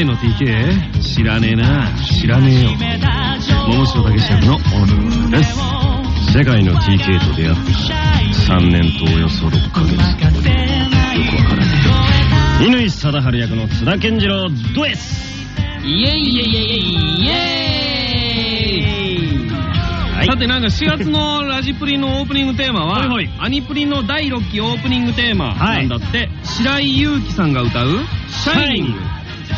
界の TK? 知らねえな。知らねえよ。桃城武史役の小野です。世界の TK と出会ってから3年とおよそ6ヶ月。よくわからねえ乾貞治役の津田健次郎ドエスイエイイエイイエイイエイはいさてなんか4月のラジプリのオープニングテーマは、アニプリの第6期オープニングテーマなんだって、白井優樹さんが歌う「シャイニング」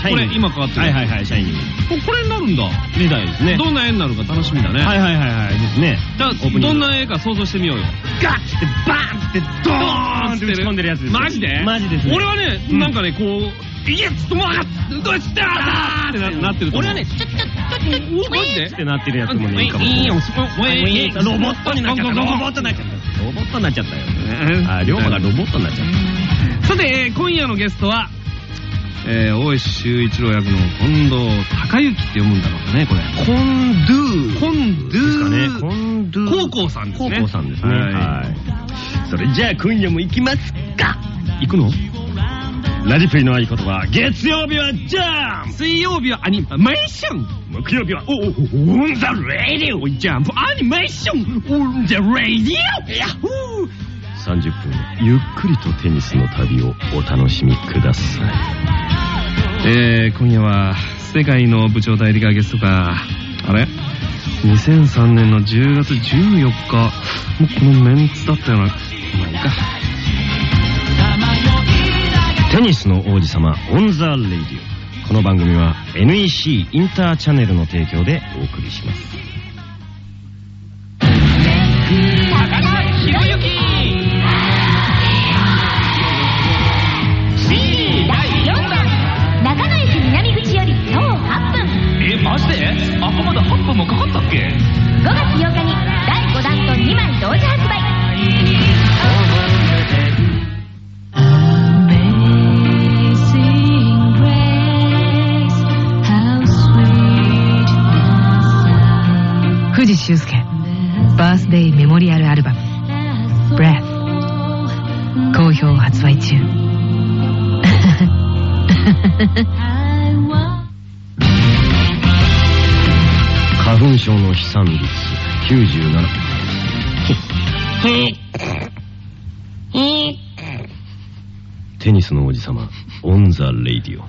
これ今変わってるはいはいはいシャイニングここれになるんだ。みたいですね。どんな絵になるか楽しみだね、はいはいはいはいですね。だオープニング。どんな絵か想像してみようよ。ガッてバーンってドーンって打ち込んでるやつですよ。マジで？マジです。ね俺はね、うん。なんかねこうイエスともあどうしたーってななってる俺はね、ちょちょちょちょおマジで？ってなってるやつもねいいかも。いいよそこロボットになっちゃった。ロボットになっちゃった。ロボットになっちゃったよ。あリョーマがロボットになっちゃった。さて、えー今夜のゲストは、えー大石秀一郎役の近藤孝行って読むんだろうかね、これ。コンドゥコンドですかね。ゥコンドゥ高校さんですね。高校さんですね。ははい。それじゃあ今夜も行きますか。い。行くの？ラジプリの合言葉月曜日はジャンプ。水曜日はアニメーション。木曜日はおお on the radio ジャンプ。アニメーション on the radio。ヤッホー30分ゆっくりとテニスの旅をお楽しみくださいえー、今夜は世界の部長代理がゲストか。あれ ?2003 年の10月14日。もうこのメンツだったような。まあいいか。テニスの王子様 on the radio この番組は NEC インターチャネルの提供でお送りします不二周助。バースデイメモリアルアルバム「Breath」好評発売中。花粉症の飛散率97テニスの王子様。 on the radio。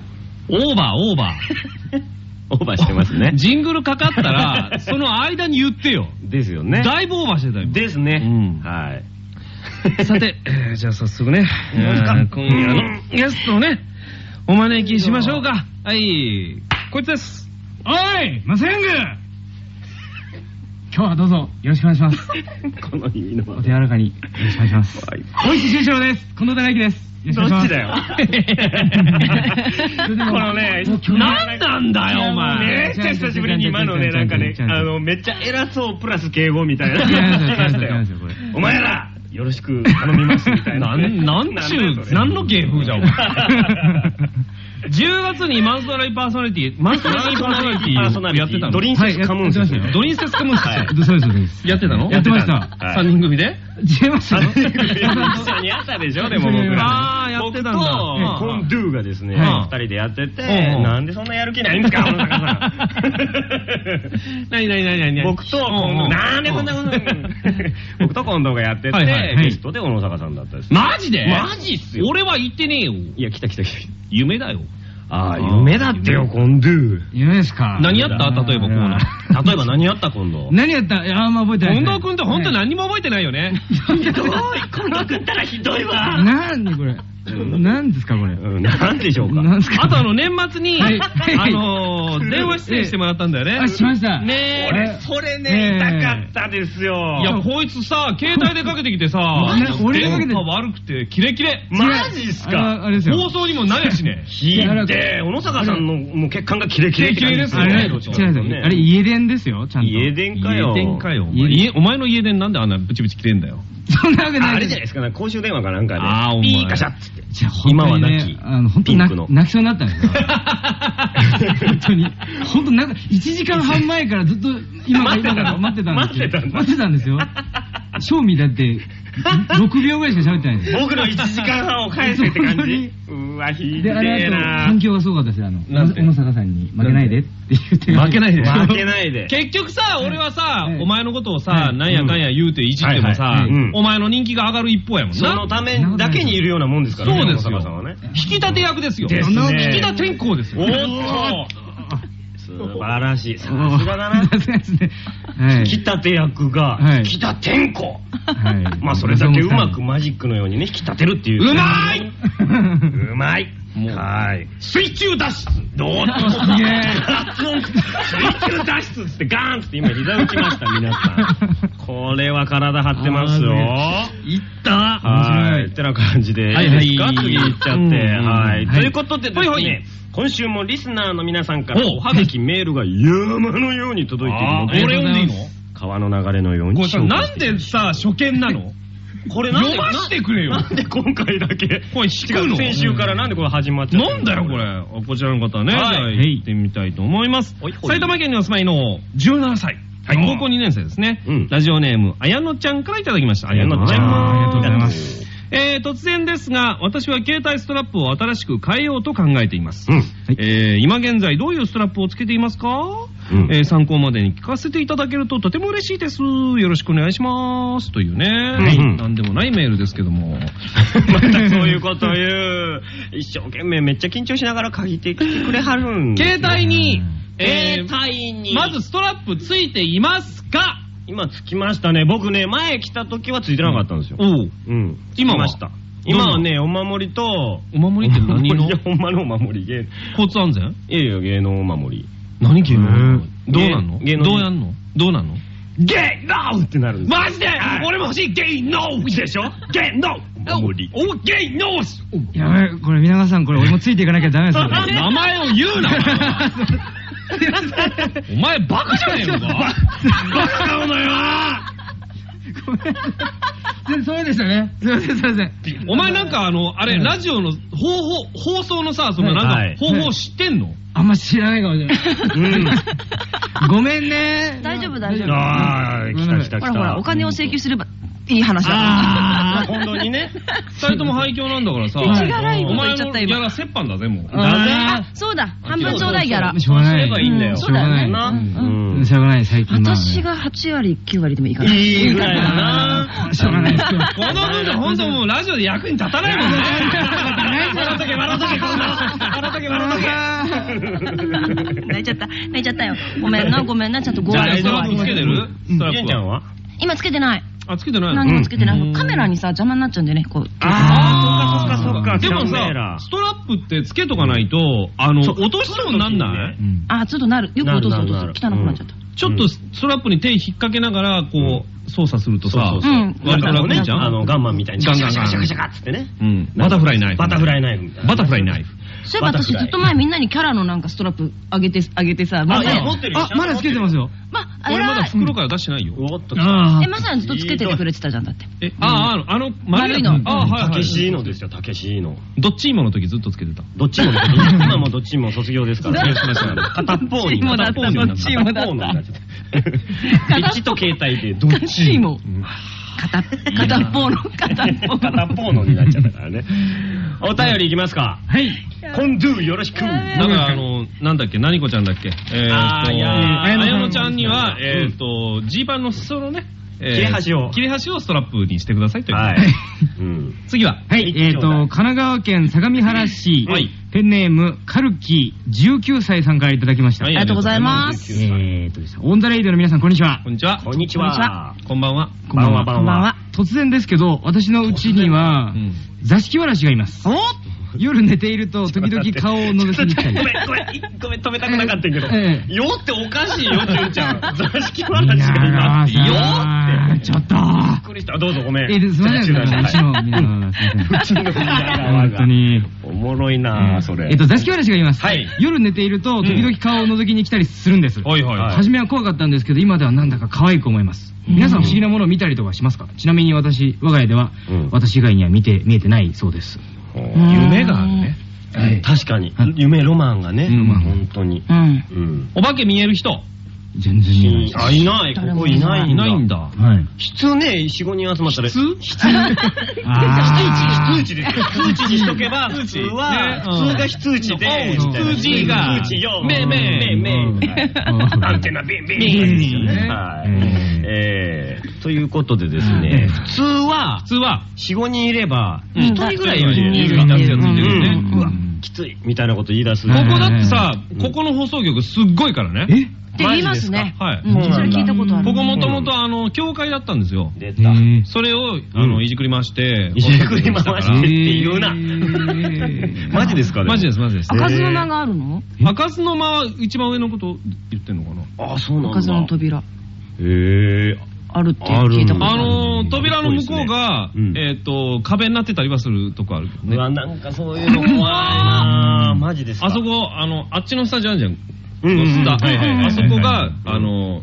オーバー、オーバ オーバーしてますー。ね ジングルかかったら、その間に言ってよ。ですよねだいぶオーバーしてたよ。ですね、うんはい さて、えーじゃあ早速ね、えー今夜のゲストをね、お招きしましょうか。はい、こいつです。おいマセング今日はどうぞよろしくお願いします。この意味のお手柔らかによろしくお願いします。はい大石修一郎です。近藤孝之です。よろしくお願いします。このねなんなんだよ、お前。めっちゃ久しぶりに今のね、なんかね、あの、めっちゃ偉そうプラス敬語みたいな。お前ら、よろしく頼みますみたいな。なん、なんちゅう、なんの芸風じゃん、お前。10月にマンストライパーソナリティ、マンストライパーソナリティやってたの？ドリンセスカムーンですよはいやってました。よドリンセスカムーンスはい。そうですそうです。やってたの？やってました。はい。3人組で？違いますよ。一緒にやったでしょ、でも僕ら。あーやってたんだ。コンドゥがですね、うん二人でやってて、うんなんでそんなやる気ないんですか、小野坂さん。なになになに僕となんでそんなこと僕と近藤がやってて、ゲストで小野坂さんだったです。マジで？マジっすよ。俺は言ってねえよ。いや、来た来た来た。夢だよ。ああ、夢だってよ、近藤。夢ですか何やった？例えばコーナー。例えば何やった？今度何やった？いや、あんま覚えてない。近藤君って本当に何にも覚えてないよね。ひどい近藤君ったらひどいわなんでこれ。何ですかこれ？うん、なんでしょうか？あとあの年末に、はいあのー、電話出演してもらったんだよね。あ、しました。ね俺、えそれえね、え痛かったですよ。いや、こいつさ、携帯でかけてきてさ、ね俺電波悪くて、キレキレ。マジっすか？はあれですよ。放送にもないしね。ひでえ、小野坂さんのもう血管がキレキレって感じですよあれ、ね。あれ、家電ですよ、ちゃんと。家電かよ。家電かよ。お前の家電なんであんなブチブチ切れんだよ。そんなわけないあれじゃないですか、公衆電話かなんかで。あーお前ピーカシャッ。じゃあ今は本当に亡き、ねあの、本当にピンクの泣きそうになったんですよ。本当に。本当なんか、1時間半前からずっと、今が今が待ってたんですよ。待ってたんだ待ってたんですよ。賞味だって、6秒ぐらいしか喋ってないんですよ。僕の1時間半を返せって感じうわ、ひでえな反響がすごかったですよ。あの、小野坂さんに負けないでって言って。負けないで負けないで。結局さ、俺はさはい、お前のことをさ、はいなんやかんや言うていじってもさはいはいうん、お前の人気が上がる一方やもんそのな。ためだけにいるようなもんですからね。そうですよ小野坂さんはね。引き立て役ですよ。ですね引き立て天候ですよ。おーっと素晴らしい。さすがだな。引き立て役が、はい引き立てんこ。はい。まあそれだけうまくマジックのようにね、引き立てるっていう。うまいうまいはい。水中脱出どうすげえ水中脱出ってガーンって今膝打ちました、皆さん。これは体張ってますよ。いったはい。ってな感じで。はいはいいいですか次行っちゃって。うんはい。はいということでですね、今週もリスナーの皆さんからおおはがきメールが山のように届いているのあーで、俺読んでいいの？川の流れのようにこれさ、なんでさ、初見なの？これなんで？読ましてくれよ。なんで今回だけ？これ引くの？先週からなんでこれ始まっちゃったの？なんだよこれ。こちらの方はね、じはい。ゃあ行ってみたいと思います。埼玉県にお住まいの17歳。はい。高校2年生ですね。うん。ラジオネーム、あやのちゃんからいただきました。あやのちゃん。ありがとうございます。えー、突然ですが、私は携帯ストラップを新しく変えようと考えています。うん。えー、今現在どういうストラップをつけていますか、うんえー参考までに聞かせていただけるととても嬉しいです。よろしくお願いします。というね、いなんでもないメールですけども。またそういうことを言う。一生懸命めっちゃ緊張しながら書いてきてくれはるん携帯に、えー携帯に。まずストラップついていますか今つきましたね。僕ね、前来た時はついてなかったんですよ。おう。うん。今は？つきました。今はね、お守りと、お守りって何の？いや、ほんまのお守り。芸。交通安全？いやいや、芸能お守り。何芸能？うんどうなんの？芸能。どうやんの？どうなんの？ゲイノーってなるんですよ。マジで？俺も欲しいゲイノーでしょ？ゲイノー。お守り。おゲイノーやばい、これ皆川さん、これ俺もついていかなきゃダメですよ。名前を言うな お前バカじゃねえのか？バカなのよ。でそうでしたね。すいません、すいません。お前なんかあの、あれ、はいラジオの放放放送のさ、そのなんはい。か方法知ってんの？あんま知らないかもしれない。うん。ごめんね。大丈夫大丈夫ああ、来た来た来た。ほらほら、お金を請求すればいい話だああ、本当にね。二人とも廃墟なんだからさ。手違らいことお前言っちゃったギャラ折半だぜ、もう。あ、そうだ、半分ちょうだいギャラ。しょうがない。ばいいんだよしょうがない。な。うんうん。しょうがない、最近私が8割、9割でもいいかな。いいぐらいだな。しょうがないですけど。この分じゃ本当もうラジオで役に立たないもんね。笑っとけ、笑っとけ、こんな。笑っとけ、笑っとけ。泣いちゃった、泣いちゃったよ。ごめんな、ごめんな、ちゃんとゴじゃあ、ールドストラップつけてる？ストラップちゃんは？今つけてない。あ、つけてないの？何もつけてない。カメラにさ、邪魔になっちゃうんでね、こう。あー、そっかそっかそっか。でもさ、ストラップってつけとかないと、あの、落としそうになんない？うん。あ、ちょっとなる。よく落とす落とす。汚くなっちゃった。ちょっとストラップに手引っ掛けながら、こう、操作するとさそう、そううん割と楽じゃん？あの、ガンマンみたいに。ガンガンガンシャカシャカシャカっつってね。うん。バタフライナイフ。バタフライナイフみたいな。バタフライナイフ。そういえば私ずっと前みんなにキャラのなんかストラップあげて、あげてさ、まあ、だいや持ってるあ、まだつけてますよ。まあ、俺まだ。袋から出してないよ。おっと。あえ、まさにずっとつけててくれてたじゃん、だって。え、ああ、あの、丸いのあはいたけはい。しのですよ、たけしの。どっちもの時ずっとつけてた。どっちもね、今もどっちも卒業ですから。どっしました片方に。どっちもだった片っちもだった片方のになっちゃった。ピッチと携帯でどっちちも。片、片っぽの、片っぽの。片方のになっちゃったからね。お便りいきますか。はい。コンドゥよろしく。だから、あの、なんだっけ、何子ちゃんだっけ？えーと、あやのちゃんには、うんえっと、ジーパンの裾のね、えー切れ端を切れ端をストラップにしてくださいという。はい。うん。次は、はい、えっ、と、神奈川県相模原市、はいペンネーム、カルキ19歳さんからいただきました。はいありがとうございます。えーとですね、オンダレイドの皆さん、こんにちは。こんにちは。こんにちこんにちは。こんばんは。こんばんはここんばんは。突然ですけど、私のうちにはう、ん。座敷わらしがいます。夜寝ていると、時々顔を覗きに来たりご。めん、ごめん、ごめん、止めたくなかったけど。ええよっておかしいよ、ちゅんちゃん。座敷わみんらしがいます。よなって。ちょっと。びっくりした。どうぞ、ごめん。えー、すみません、うち の皆様。うちの皆様本当に。おもろいなそれ。えっと、座敷わらしがいます。はい夜寝ていると、時々顔を覗きに来たりするんです。はいはいはい。初めは怖かったんですけど、今ではなんだか可愛く思います。皆さん不思議なものを見たりとかしますか？ちなみに私、我が家では、うん私以外には見て、見えてないそうです。夢があるね。はい確かにはい。夢ロマンがね。うん本当に。うん。うん。お化け見える人。全然見えない。あ、いない。ここいない。いないんだ。はい。普通ね、4、5人集まったら。普 あ非通知ですよ。通知にしとけば、普通は、ね普通が非通知で、通知が通知よ。めいめいめいめい。アンテナビンビンですよね。はい。えー、ということでですね、普通は普、通は、4、5人いれば、うん1人ぐらいいるじゃないですいるか。いるいるいるねうんうわ、きつい、みたいなこと言い出す。ここだってさ、ここの放送局すっごいからね。えって言いますね。はい。うん、それ聞いたことある。ここもともとあの、教会だったんですよ。出た。えそれを、あの、うんいじくり回して。いじくり回してって言うなマジですか？ねマジです、マジです。開かずの間があるの？開かずの間は一番上のこと言ってんのかな？あ、そうなんだ。開かずの扉。へえ。あるって聞いたことあ。のー、扉の向こうがう、んえっと、壁になってたりはするとこあるけどね。うわ、なんかそういうの怖いなマジですか？あそこ、あの、あっちのスタジオあるじゃん。うんうんうん。野須田はいはいはいはいあそこが、あの、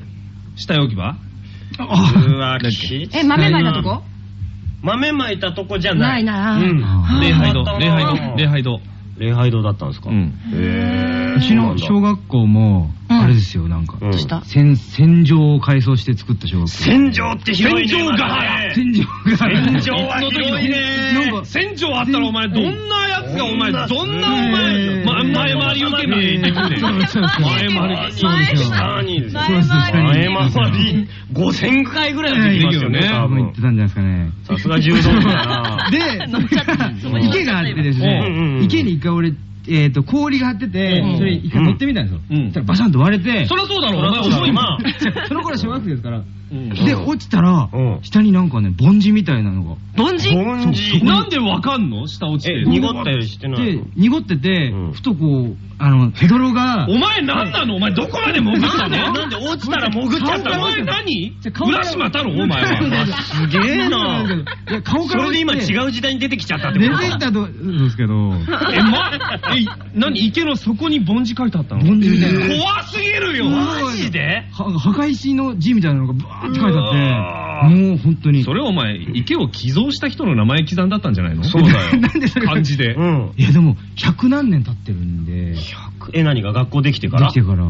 下置き場？うわ、きえ、豆まいたとこ？豆まいたとこじゃな。ないいな。うん。あ礼拝堂。あ、礼拝堂、礼拝堂。礼拝堂。だったんですか？うん。へうちの小学校も、うんあれですよ、なんか。戦戦場を改装して作った小学校。戦場って広いね。戦場が戦場が。戦場は広いね。なんか戦場あったらお前、どんなやつがお前、どんなお前、ま前回り受け身でくれ。そうそうそう前回り。そうですよ前回り5000回ぐらいはできますよね、はい多多分言分ってたんじゃないですかね。さすが柔道部だな。で、池があってですね、ん池に一回俺、えっと、氷が張っててうん、それ一回乗ってみたんですよ。うんそしたらバシャンと割れて、そりゃそうだろ、うだろ遅いな。な その頃小学生ですから。うん。で、落ちたらうん、下になんかね、凡字みたいなのが。凡字。なんでわかんの？下落ちて。濁ったりしてないでの、濁っててうん、ふとこう、あの、ヘドロが、お前なんなの？お前どこまで潜ったの？なんで落ちたら潜っちゃったの？お前何？浦島太郎お前は。すげえな。いや、顔そかられで今違う時代に出てきちゃったって出こと？かてきたと、そうですけど、え、ま、え、何？池の底に凡字書いてあったの？凡字みたいな。怖すぎるよ。マジで？は墓石の字みたいなのがバーって書いてあって、もう本当に。それお前、池を寄贈した人の名前刻んだったんじゃないの？そうだよ なんでそれ漢字で。うん。いやでも、百何年経ってるんで、でえ、何が学校できてから？きてから。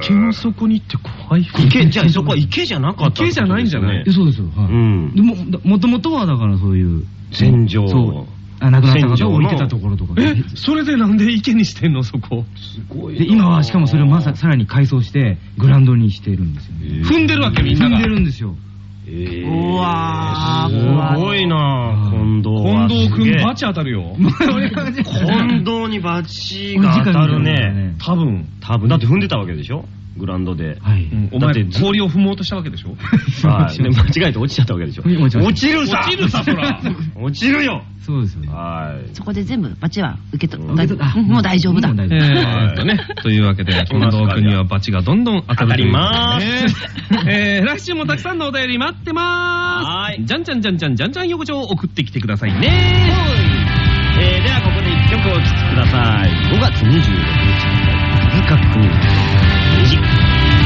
池の底にって怖い池、じゃあそこは池じゃなかった池じゃないんじゃないえそうですよ。はい。うんでも、もともとはだからそういう。戦場そう。あ亡くなった方を置いてたところとか。え、それでなんで池にしてんのそこ？すごいなで、今はしかもそれをまささらに改装して、グラウンドにしてるんですよね。踏んでるわけみんなが踏んで。るんですよ。えーうわーすごいな近藤は。近藤君バチ当たるよ。近藤にバチが当たるね。多分。多分。だって踏んでたわけでしょ？グラウンドで。はい。うんおってず氷を踏もうとしたわけでしょ？はい。で、間違えて落ちちゃったわけでしょ？落ちました落ちるさ落ちるさそら 落ちるよそうですよね。はい。そこで全部バチは受け取うん大丈夫うんもう大丈夫だもう。大え丈夫とね、というわけで、近藤君にはバチがどんどん当たるということえー来週もたくさんのお便り待ってまはーいーす。じゃんじゃんじゃんじゃんじゃんじゃん横丁を送ってきてくださいね。えー、ではここで一曲お聴きください。5月26日発売、手塚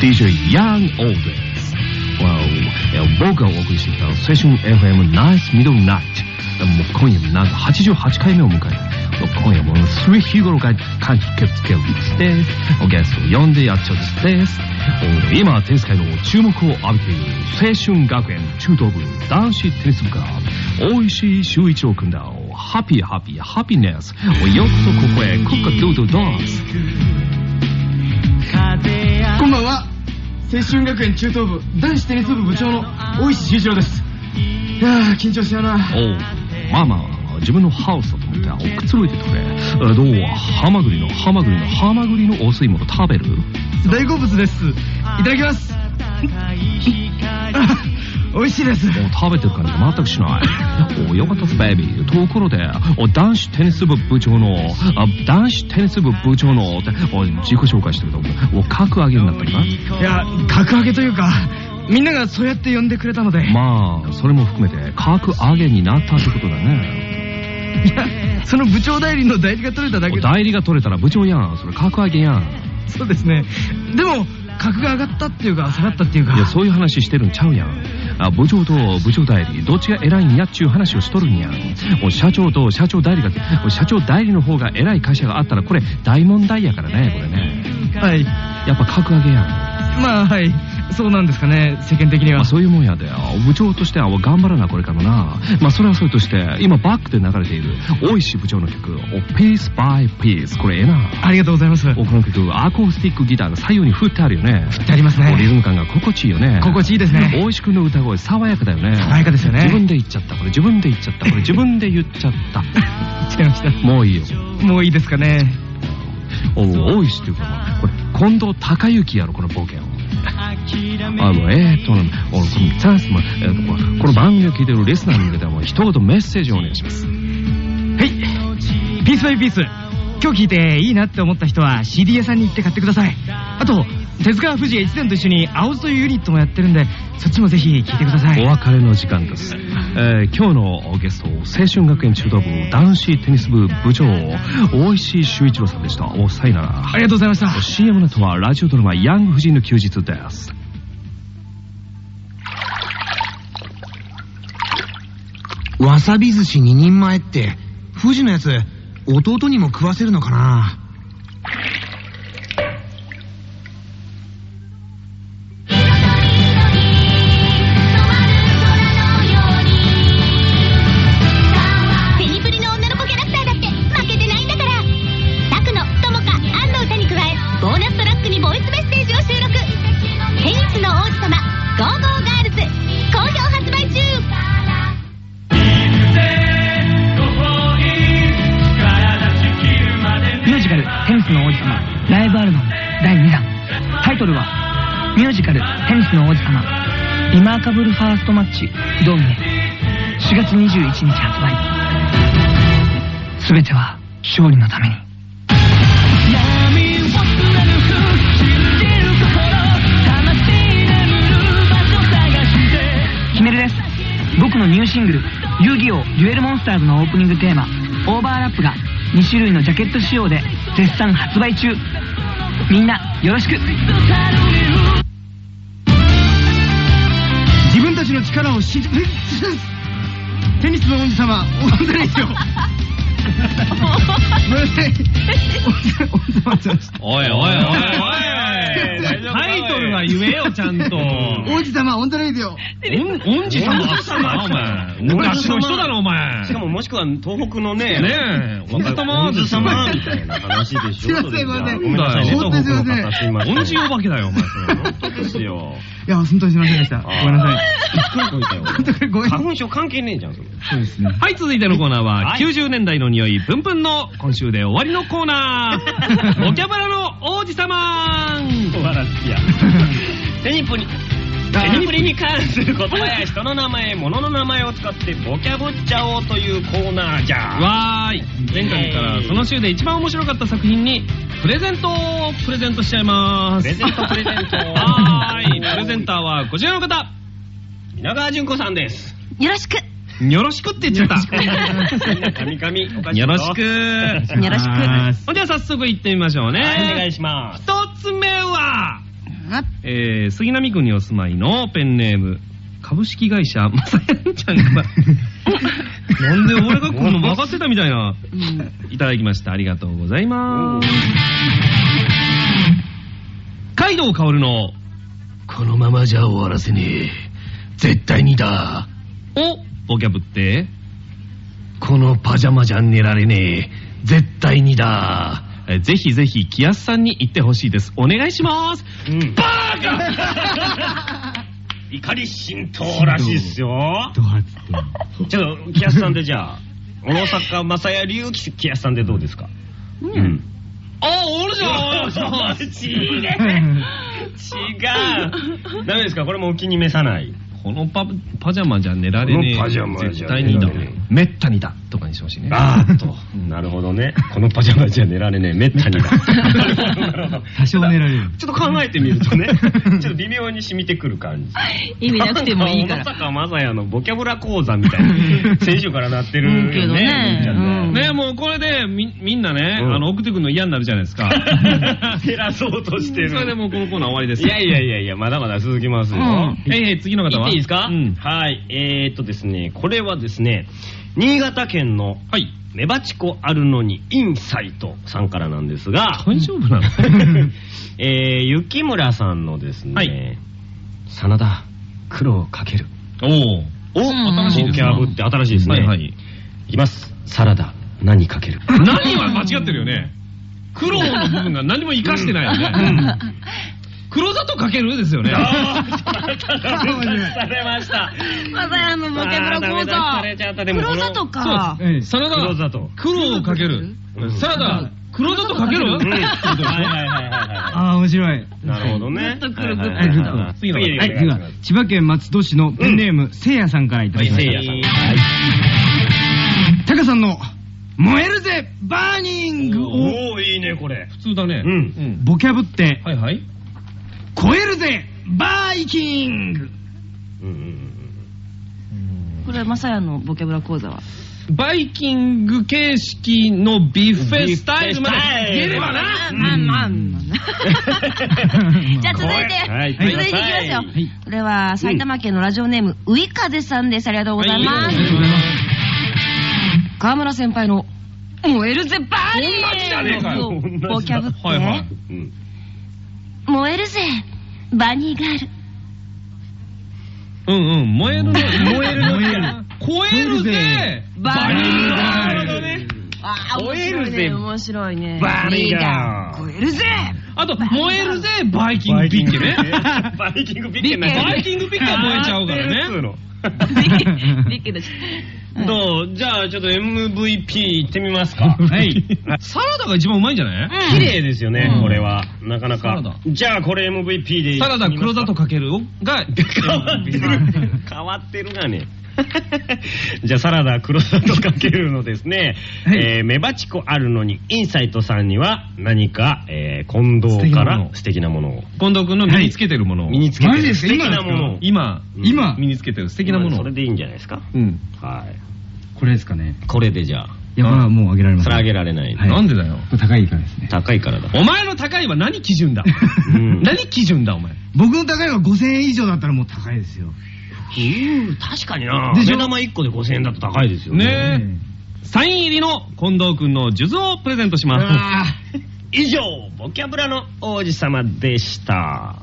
DJ Young All Days Well えー僕がお送りしてきた青春 FM Nice Middle Night. もう今夜もなんと88回目を迎え今夜も末日頃から駆けつけるんですねゲストを呼んでやっちゃうんです今テニス界の注目を浴びている青春学園中等部男子テニス部から大石修一郎君だハッピーハッピーハピネス。およっとここへ、クッカドゥドゥドース。こんばんは。青春学園中等部男子テニス部部長の大石修一郎です。いやー緊張しちゃうな。おう、まあまあ、自分のハウスだと思って、おくつろいでてくれ。えどうハマグリの、ハマグリの、ハマグリのお吸い物食べる？大好物です。いただきます。あ 美味しいですお食べてる感じが全くしない。およかったです、ベイビー。ところで、お男子テニス部部長の、あ男子テニス部部長の、ってお自己紹介してるけど、お格上げになったかいや格上げというかみんながそうやって呼んでくれたのでまあ、それも含めて、格上げになったってことだね。いやその部長代理の代理が取れただけお代理が取れたら部長やん。それ格上げやん。そうですねでも格が上がったっていうか下がったっていうかいや、そういう話してるんちゃうやん。あ部長と部長代理、どっちが偉いんやっちゅう話をしとるんやん。お社長と社長代理が、お社長代理の方が偉い会社があったら、これ大問題やからね、これね。はいやっぱ格上げやん。まあはいそうなんですかね世間的にはまあ、そういうもんやで。部長としては頑張らな、これからもな。まあ、それはそれとして、今バックで流れている、大石部長の曲、お、Piece by Piece。これええな。ありがとうございますお、この曲、アコースティックギターが左右に振ってあるよね。振ってありますねおリズム感が心地いいよね。心地いいですね大石くんの歌声、爽やかだよね。爽やかですよね自分で言っちゃった。これ自分で言っちゃった。これ自分で言っちゃった。違いましたもういいよ。もういいですかねお、大石っていうか、これ、近藤孝之やろ、この冒険を。あの、えーっと、俺、このチャンスも、えーっと、この番組を聞いてるレスナーに向けても、一言メッセージをお願いします。はい。ピースバイピース。今日聞いていいなって思った人は CD 屋さんに行って買ってください。あと手塚富士越前と一緒に青津というユニットもやってるんでそっちもぜひ聞いてくださいお別れの時間です。えー今日のゲスト、青春学園中等部男子テニス部部長、大石修一郎さんでした。お、さいなら。ありがとうございました CM の後はラジオドラマヤング夫人の休日です。わさび寿司2人前って、富士のやつ、弟にも食わせるのかな？様」ライブアルバム第2弾。タイトルは「ミュージカルテニスの王子様。リマーカブルファーストマッチドーミネ」4月21日発売。全ては勝利のために。キメルです。僕のニューシングル「遊戯王デュエルモンスターズ」のオープニングテーマ「オーバーラップ」が2種類のジャケット仕様で絶賛発売中。みんなよろしく。自分たちの力を信じテニスの王子様ですよごめんなさい。王子様ちゃんおいおいおいおいタイトルは言えよ、ちゃんと。王子様本当にですよおん、おんじさんだったな、お前。昔の人だな、お前。しかももしくは東北のね、ねえ、おんず様おんず様みたいな話でしょ。すいませんごめんなさいごめんなさいね、本当すいません方すいません。おんじお化けだよ、お前。本当ですよ。いや本当にすいませんでしたごめんなさい花粉症関係ねえじゃん、それ。そうですねはい、続いてのコーナーは、はい90年代の匂い、プンプンの今週で終わりのコーナー。ボキャブラの王子様素晴らしいや。テニプリ。テニプリに関する言葉や人の名前、物の名前を使ってボキャブっちゃおうというコーナーじゃ。わーい前回からその週で一番面白かった作品にプレゼントをプレゼントしちゃいますプレゼントプレゼント。はーいプレゼンターはこちらの方稲川淳子さんです。よろしくよろしくって言っちゃった。みんなカミカミおかしいぞ。よろしく。よろしく。では早速行ってみましょうね。はい、お願いします。一つ目はえー、杉並区にお住まいのペンネーム株式会社まさやんちゃんが なんで俺が来るの任せたみたいな、いただきました。ありがとうございます。カイドウ薫のこのままじゃ終わらせねえ。絶対にだ。おボキャブってこのパジャマじゃ寝られねえ。絶対にだ。えぜひぜひ、キヤスさんに行ってほしいです。お願いします。バーカ 怒り浸透らしいっすよ。ドハツちょっと、キヤスさんでじゃあ、小野坂正也流キヤスさんでどうですか？うん。あ、俺じゃん違う 違うダメですか？これもお気に召さない。このパパジャマじゃ寝られねえ。このパジャマじゃ絶対にだ寝られね。めったにだ。とかにしてほしいね。あーっと。なるほどね。このパジャマじゃ寝られねえ。めったにだ。なるほどなるほど多少寝られる。ちょっと考えてみるとね、ちょっと微妙に染みてくる感じ。意味なくてもいいからまさかまさやのボキャブラ講座みたいな、先週からなってるうんけどよね。ねみーちゃんねねもうこれでみみんなね、うんあの送ってくるの嫌になるじゃないですか。照らそうとしてる。それでもうこのコーナー終わりです。いやいやいやいや、まだまだ続きますよ。うん。えいえい、次の方は？言っていいですか、うん。はい。えー、っとですね、これはですね、新潟県のはい。メバチコあるのにインサイトさんからなんですが、大丈夫なの？えー、雪村さんのですね、はい真田、苦労かける。おお。お、新しいですねボキって新しいですね。はいはい。いきます。サラダ、何かける。何は間違ってるよね。苦労の部分が何も活かしてないよね。黒砂糖かけるですよね。されました。まさやのボキャブラ講あーダメだされちゃったでもこの座黒砂糖かええサラダ、黒砂糖黒をかける。サラダ、黒砂糖かける？うんはいはいはいはいああ、面白い。はい。なるほどね。ずっとくるくるはい次はい、次は、千葉県松戸市のペンネーム、せいやさんからいただきました。はいせいやさんタカさんの、燃えるぜバーニングをおー、いいね、これ。普通だね。うんうん。ボキャブって、はいはい。肥えるぜバイキング。うんうんうんこれまさやのボキャブラ講座は？バイキング形式のビュッフェスタイルまで。いければな。まあまあまあじゃあ続いて、はい。続いていきますよ、はい。これは埼玉県のラジオネーム、ウイカゼさんです。ありがとうございます、はい。川村先輩の燃えるぜバーニング同じじゃね。えかよそうボキャブって、はいはい。うん燃えるぜ。バニーガール。うんうん。燃えるね。燃える燃える。燃える。超えるぜ。バニーガなールるほどね。あ燃えるぜね。面白いね。バニーガール。超えるぜ。あと、燃えるぜ、バイキングピッケね。バイキングピッケビッケバイキングピッケは燃えちゃうからね。ビッケだしどう？じゃあちょっと MVP いってみますか。はい。サラダが一番うまいんじゃない？綺麗ですよね、うんこれは。なかなかサラダ。じゃあこれ MVP で。サラダ黒砂糖かけるが、変わってる。変わってるがね。じゃあサラダ黒砂糖かけるのですね、はいえーメバチコあるのにインサイトさんには何か、えー近藤から素敵なものを近藤君の身につけてるものを。身につけてマジですか？素敵なものを。今、今身につけてる素敵なものをそれ。でいいんじゃないですか？うん。はい。これですかね。これでじゃあ、いや、まあもうあげられません。それあげられない。はいなんでだよ？高いからですね。高いからだ。お前の高いは何基準だ？うん 何基準だお前？僕の高いは5000円以上だったらもう高いですよ。うん、確かにな。で目玉1個で5000円だと高いですよね。ねえ。サイン入りの近藤君の数珠をプレゼントします。以上、ボキャブラの王子様でした。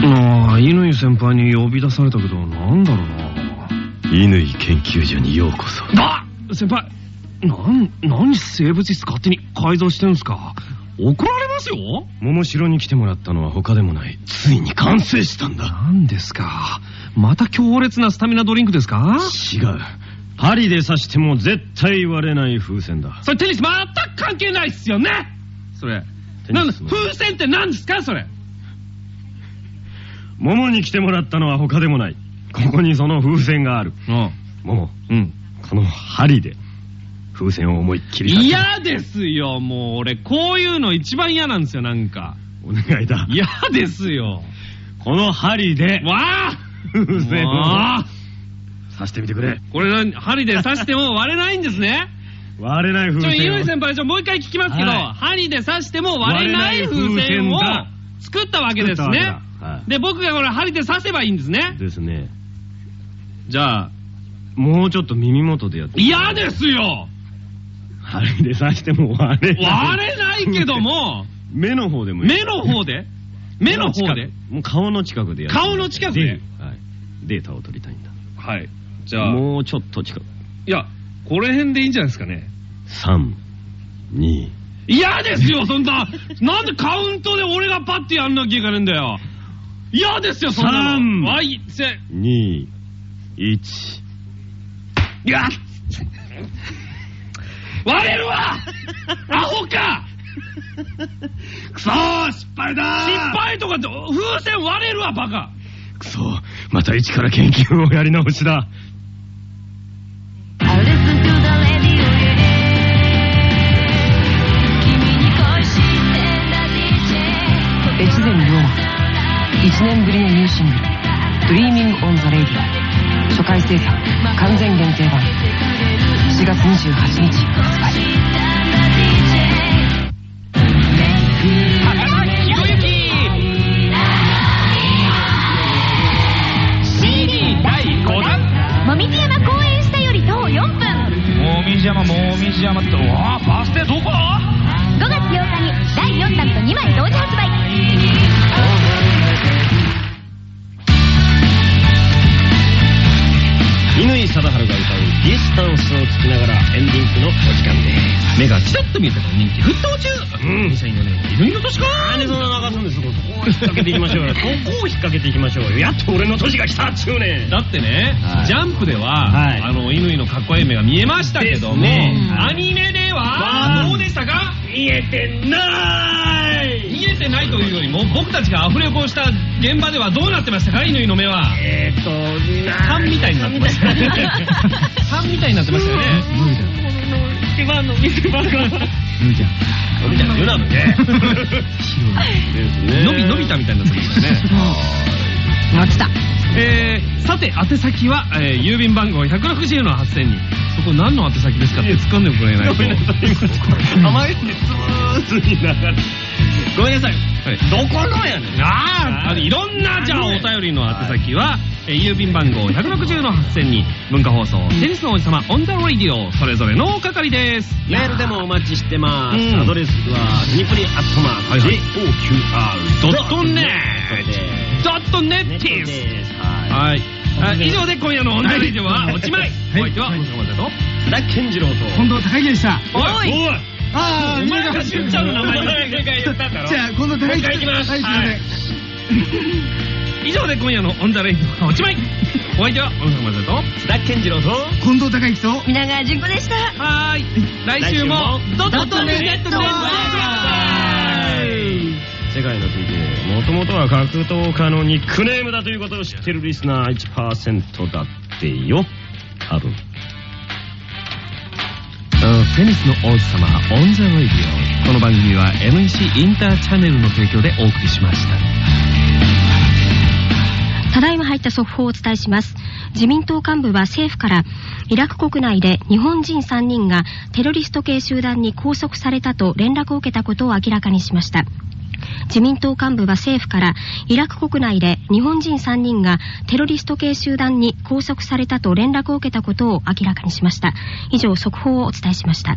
ああ、乾先輩に呼び出されたけど、なんだろうな。乾研究所にようこそ。だ先輩、なん、何生物質勝手に改造してんすか？怒られますよ？桃城に来てもらったのは他でもない。ついに完成したんだ。何ですか？また強烈なスタミナドリンクですか？違う。針で刺しても絶対割れない風船だ。それテニス全く関係ないっすよねそれ。なん風船って何ですかそれ？桃に来てもらったのは他でもない。ここにその風船がある。うん。桃、うん。この針で風船を思いっきり嫌ですよ、もう俺、こういうの一番嫌なんですよ、なんか。お願いだ。嫌ですよ。この針でわあ風船を刺してみてくれ。これ何針で刺しても割れないんですね。割れない風ちょ、船を。乾先輩、ちょ、もう一回聞きますけど、は針で刺しても割れない風船をだ作ったわけですね。はいで、僕がこれ針で刺せばいいんですね。ですね。じゃあ、もうちょっと耳元でやって。嫌ですよ針で刺しても割れない。割れないけども、目の方でもいい。目の方で？目の方で？もう顔の近くでやる。顔の近くで？はい。データを取りたいんだ。はい。じゃあ、もうちょっと近く。いや、これ辺でいいんじゃないですかね。3、2、嫌ですよ、そんな。なんでカウントで俺がパッてやんなきゃいけないんだよ。嫌ですよ、そんなの。三はい、せ、2、1。いや割れるわ！アホか！くそー失敗だ！失敗とかって、風船割れるわ、バカ！くそまた一から研究をやり直しだ。越前龍馬1年ぶりのニューシングル「Dreaming on the Radio」初回生産完全限定版8月28日発売見えたから人気沸騰中うん。2004年は泉の年かなんでそんな流すんですそこを引っ掛けていきましょうよ。そこを引っ掛けていきましょうよ。やっと俺の年が来たっちゅうねん。だってね、はいジャンプでは、はいあの、乾のかっこいい目が見えましたけども、アニメでは、どうでしたか？見えてない見えてないというよりも、僕たちがアフレコをした現場ではどうなってましたか？乾の目は。えーっと、半みたいになってましたね。半みたいになってましたよね。今の見せ場が。むーちゃん伸びた言うなのね。伸び伸びたみたいになってましたね。あ来たえー、さて、宛先は、えー郵便番号160の8000に。そこ何の宛先です。かって突っ込んでもくれないと。甘えてスムーズに流れごめんなさい。はいどこのやねん。ああ、いろんな、じゃあ、お便りの宛先は、えー郵便番号160の8000に、文化放送、テニスの王子様、 on the Radio、それぞれの係です。メールでもお待ちしてます。うんアドレスは、テニプリアットマーク、はいはい JOQR ドットネッティスです。ははい。あ以上で今夜の on the Radio はおしまい。お相手は、はい大阪までと。い。津田健次郎と。近藤孝行でしたおいああお前がしゅんちゃんの名前で正解言ったんだろ。じゃあ近藤孝行もう一回行きます。はいすいません、はい。以上で今夜の on the Radio はおしまい。お相手は、大阪までと。津田健次郎と。近藤孝行と。皆川純子でした。はーい。来週も、ドットネットで世界の PK もともとは格闘家のニックネームだということを知ってるリスナー1%だってよ。多分あテニスの王子様、 on the Radio。この番組は NEC インターチャネルの提供でお送りしました。ただいま入った速報をお伝えします。自民党幹部は政府からイラク国内で日本人3人がテロリスト系集団に拘束されたと連絡を受けたことを明らかにしました。自民党幹部は政府からイラク国内で日本人3人がテロリスト系集団に拘束されたと連絡を受けたことを明らかにしました。以上、速報をお伝えしました。